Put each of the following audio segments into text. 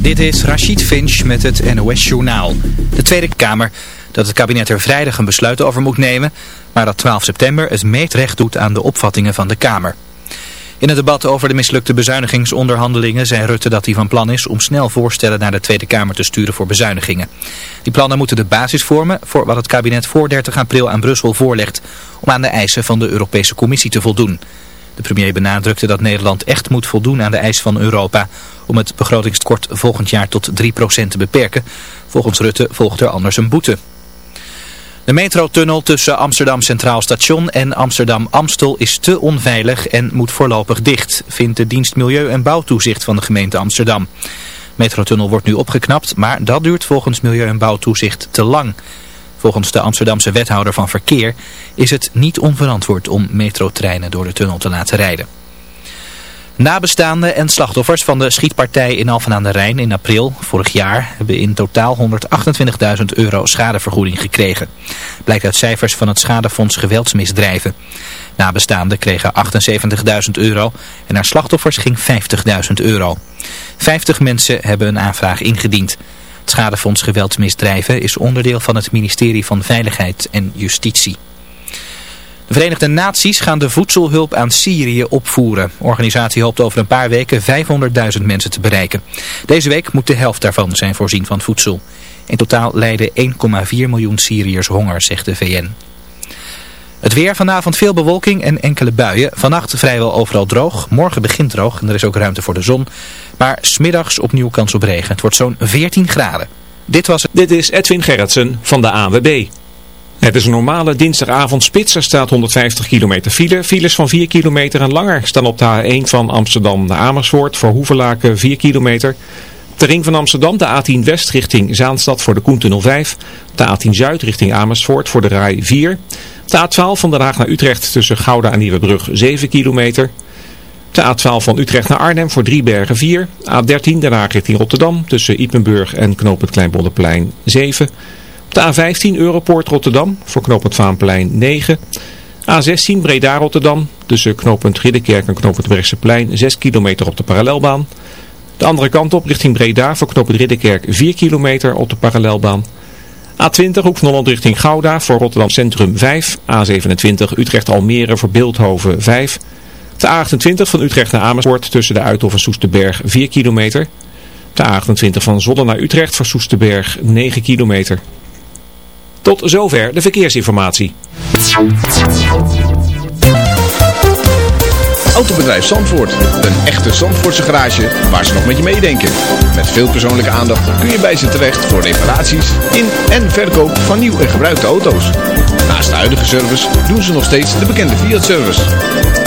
Dit is Rachid Finch met het NOS Journaal. De Tweede Kamer dat het kabinet er vrijdag een besluit over moet nemen, maar dat 12 september het meetrecht doet aan de opvattingen van de Kamer. In het debat over de mislukte bezuinigingsonderhandelingen zei Rutte dat hij van plan is om snel voorstellen naar de Tweede Kamer te sturen voor bezuinigingen. Die plannen moeten de basis vormen voor wat het kabinet voor 30 april aan Brussel voorlegt om aan de eisen van de Europese Commissie te voldoen. De premier benadrukte dat Nederland echt moet voldoen aan de eis van Europa om het begrotingstekort volgend jaar tot 3% te beperken. Volgens Rutte volgt er anders een boete. De metrotunnel tussen Amsterdam Centraal Station en Amsterdam Amstel is te onveilig en moet voorlopig dicht, vindt de dienst Milieu- en Bouwtoezicht van de gemeente Amsterdam. De metrotunnel wordt nu opgeknapt, maar dat duurt volgens Milieu- en Bouwtoezicht te lang. Volgens de Amsterdamse wethouder van verkeer is het niet onverantwoord om metrotreinen door de tunnel te laten rijden. Nabestaanden en slachtoffers van de schietpartij in Alphen aan de Rijn in april vorig jaar hebben in totaal 128.000 euro schadevergoeding gekregen. Blijkt uit cijfers van het schadefonds geweldsmisdrijven. Nabestaanden kregen 78.000 euro en naar slachtoffers ging 50.000 euro. 50 mensen hebben een aanvraag ingediend. Het schadefonds geweldsmisdrijven is onderdeel van het ministerie van Veiligheid en Justitie. De Verenigde Naties gaan de voedselhulp aan Syrië opvoeren. De organisatie hoopt over een paar weken 500.000 mensen te bereiken. Deze week moet de helft daarvan zijn voorzien van voedsel. In totaal lijden 1,4 miljoen Syriërs honger, zegt de VN. Het weer vanavond veel bewolking en enkele buien. Vannacht vrijwel overal droog. Morgen begint droog en er is ook ruimte voor de zon. Maar smiddags opnieuw kans op regen. Het wordt zo'n 14 graden. Dit was. Dit is Edwin Gerritsen van de AWB. Het is een normale dinsdagavond Er staat 150 kilometer file. Files van 4 kilometer en langer staan op de A1 van Amsterdam naar Amersfoort. Voor Hoevelaken 4 kilometer. De ring van Amsterdam, de A10 West richting Zaanstad voor de Koentunnel 5. De A10 Zuid richting Amersfoort voor de Rij 4. De A12 van Den Haag naar Utrecht tussen Gouda en Nieuwebrug 7 kilometer. De A12 van Utrecht naar Arnhem voor Driebergen 4. A13 Den Haag richting Rotterdam tussen Ipenburg en Knoop het Kleinbolleplein 7 de A15 Europoort Rotterdam voor knooppunt Vaanplein 9. A16 Breda Rotterdam tussen knooppunt Ridderkerk en knooppunt Brechtseplein 6 kilometer op de parallelbaan. De andere kant op richting Breda voor knooppunt Ridderkerk 4 kilometer op de parallelbaan. A20 Hoek van Holland richting Gouda voor Rotterdam Centrum 5. A27 Utrecht Almere voor Beeldhoven 5. De A28 van Utrecht naar Amersfoort tussen de Uithof en Soesterberg 4 kilometer. De A28 van Zolder naar Utrecht voor Soesterberg 9 kilometer. Tot zover de verkeersinformatie. Autobedrijf Zandvoort. Een echte Zandvoortse garage waar ze nog met je meedenken. Met veel persoonlijke aandacht kun je bij ze terecht voor reparaties in en verkoop van nieuw en gebruikte auto's. Naast de huidige service doen ze nog steeds de bekende Fiat-service.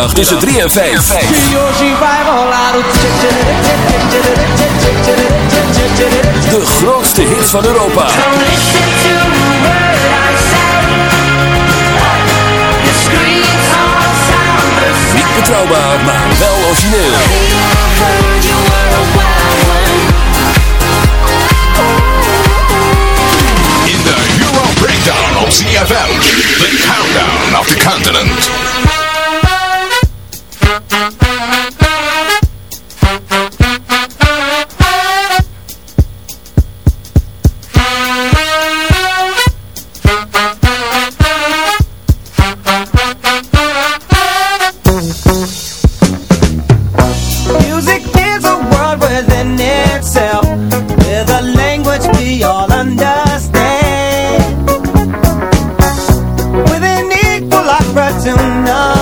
tussen 3 en 5. De grootste hit van Europa. Niet betrouwbaar, maar wel origineel. In de Euro Breakdown op CFL. till now.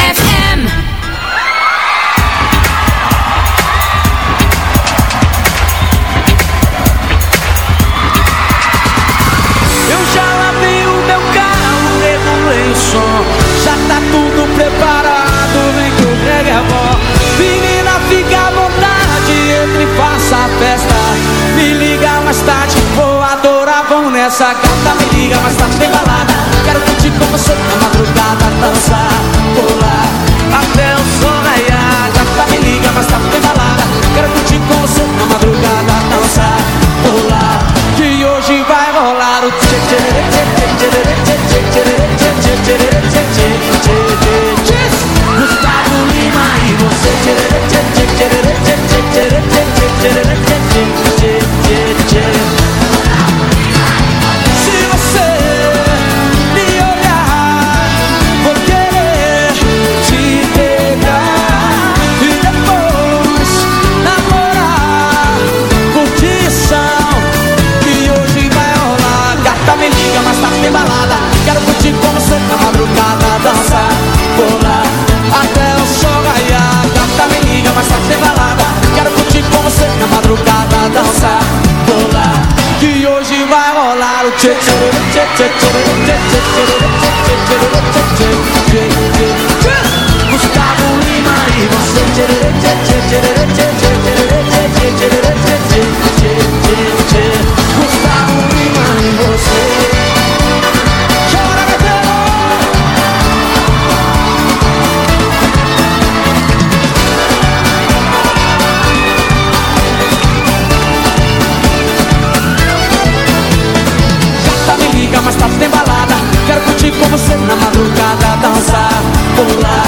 esa me diga más Gustavo Lima y vos the light.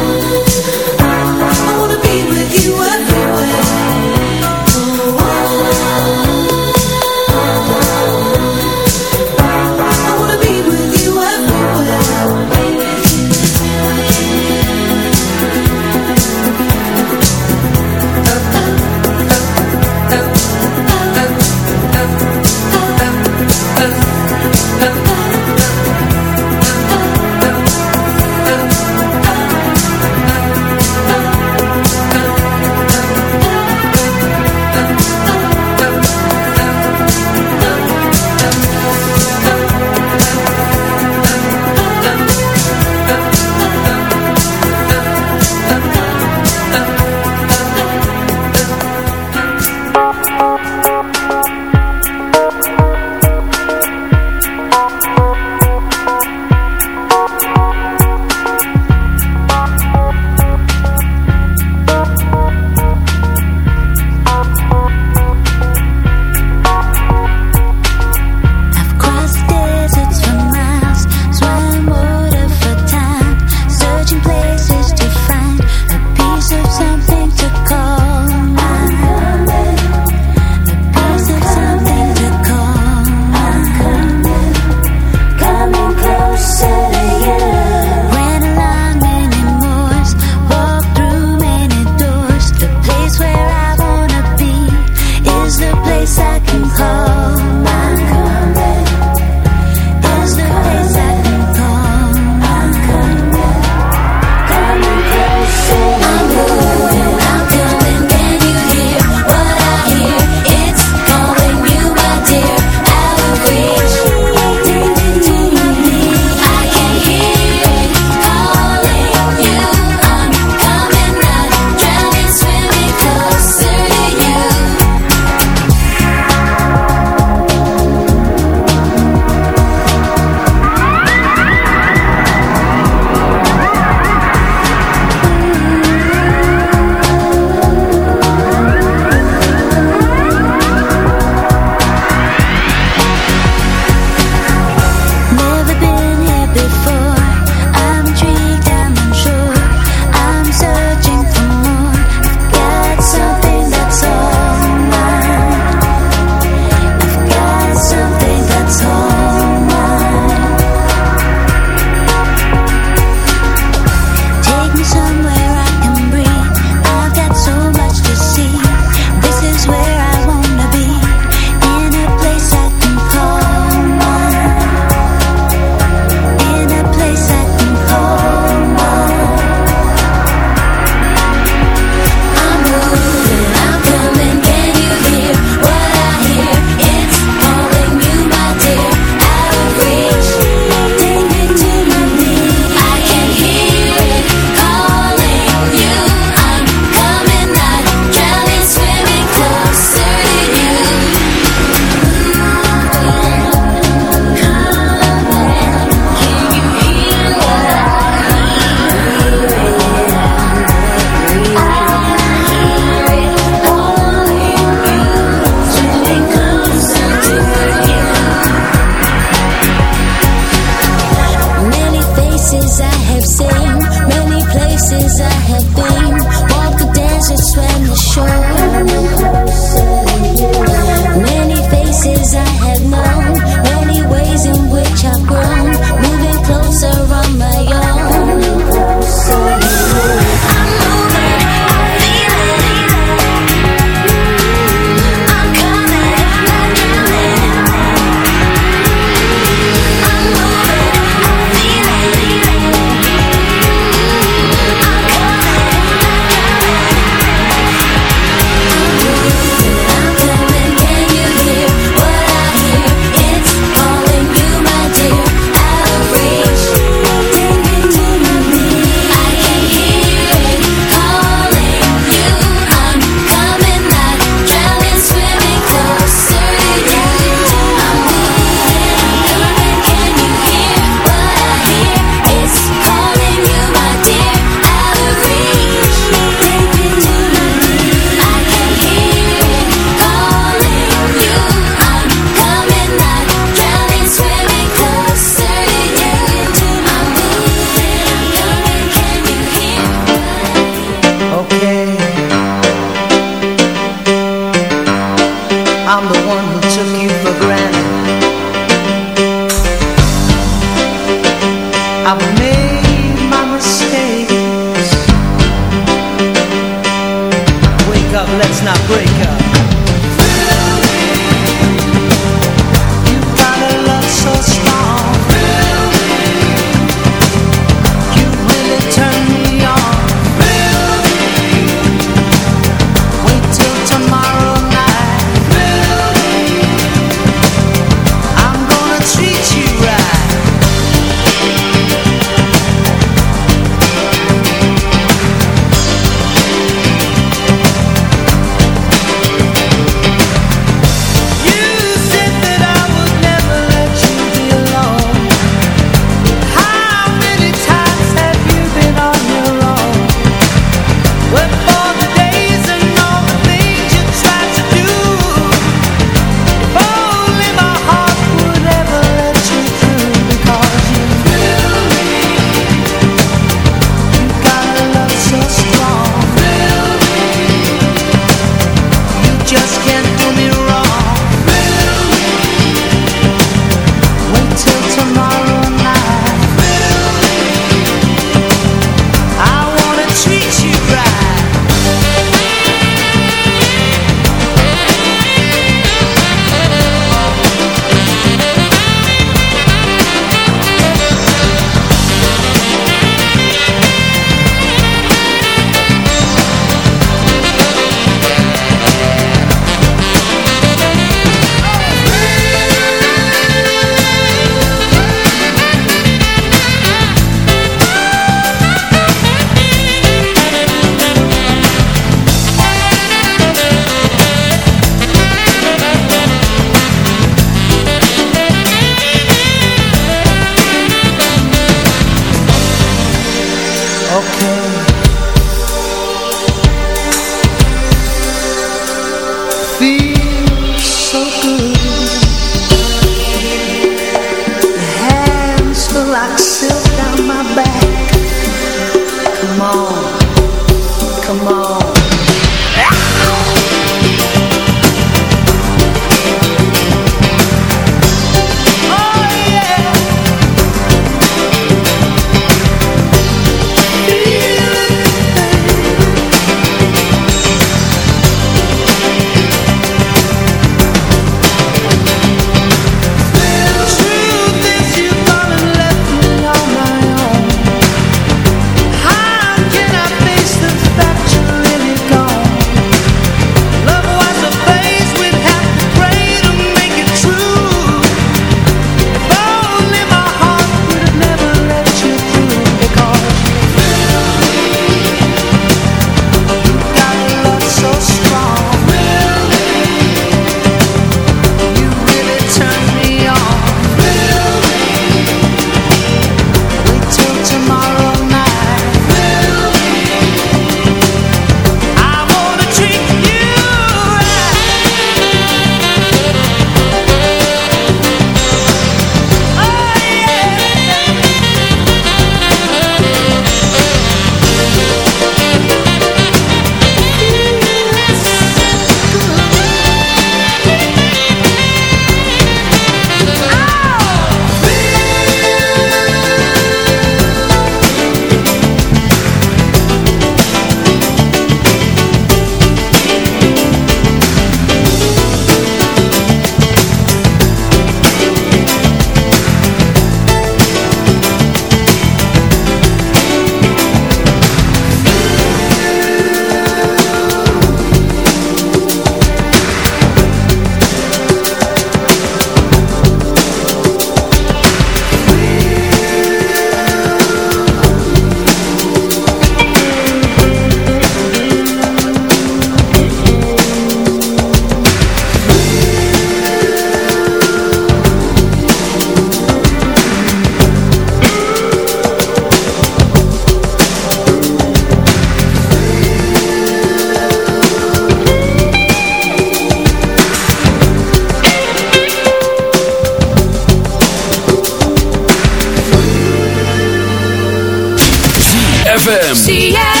ZFM.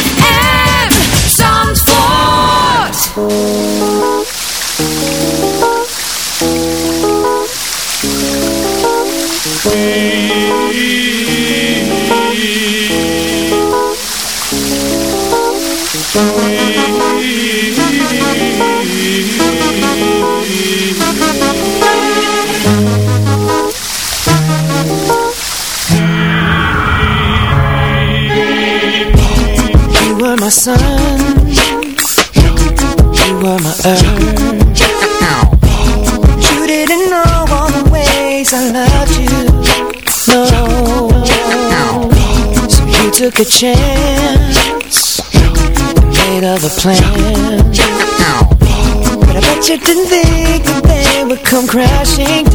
Didn't think that they would come crashing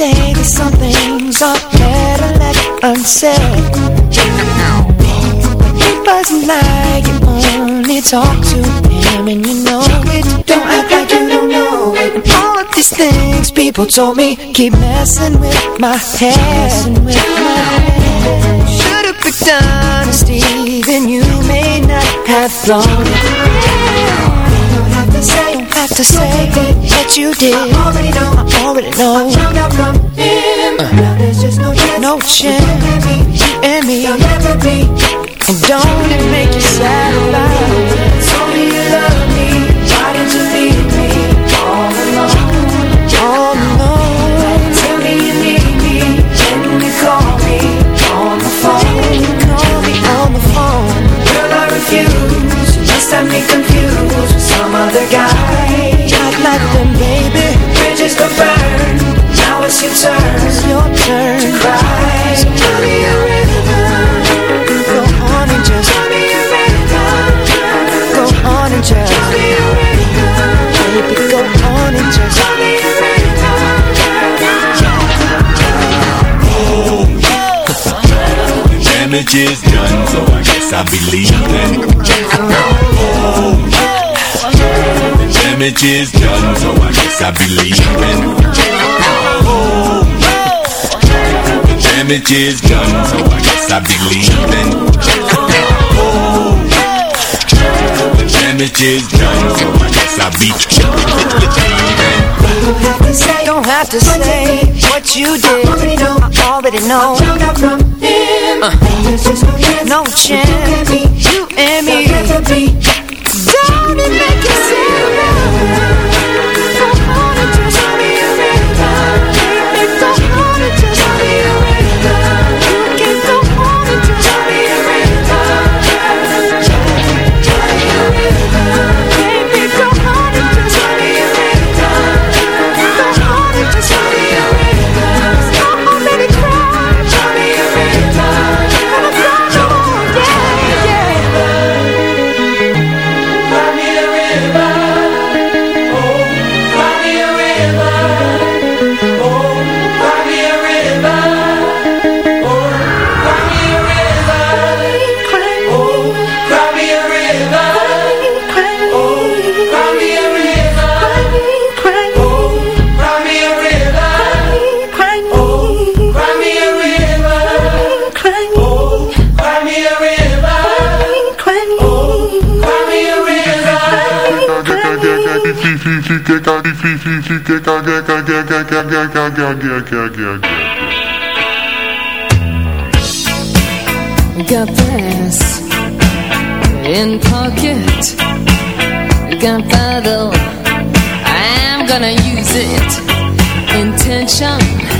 say that some things are better left unsaid. He doesn't like it only talk to him and you know it. Don't act like you don't know it. All of these things people told me keep messing with my head. Should've picked honesty, then you may not have flown it. To say that you did. I already know, I already know. I found out from him. Uh. Now there's just no chance, no chance. You and me, there'll never be. And don't it make you sad about? Told me you love me. Why did you leave me oh, all alone? All alone. Tell me you need me. When you call me on the phone. Call me on the phone. Girl, I refuse. You must have me confused with some other guy. Not like them, baby. Bridges go burn. Now it's your turn. It's your turn to cry. So tell me a rhythm. Go on and just tell me a rhythm. Go on and just tell me a rhythm. Baby, go on and just tell me a The damage is done, so I guess I'll be leaving. The damage is done, so I guess I'll be leaving. The damage is done, so I guess I'll be leaving. The damage is done, so I guess I'll be Don't have to say what you did. I already know. I already know. found out from him. There's just no chance. You and me. Don't it make you sad? Ooh. Got this in pocket. Gunpowder. I'm gonna use it. Intention.